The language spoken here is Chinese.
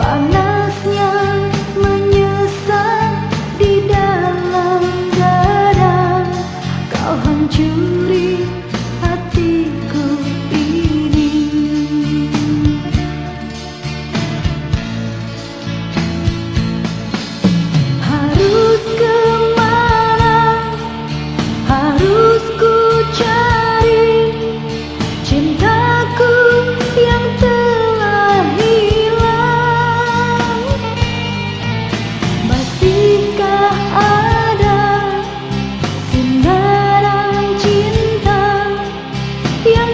把那。Yeah.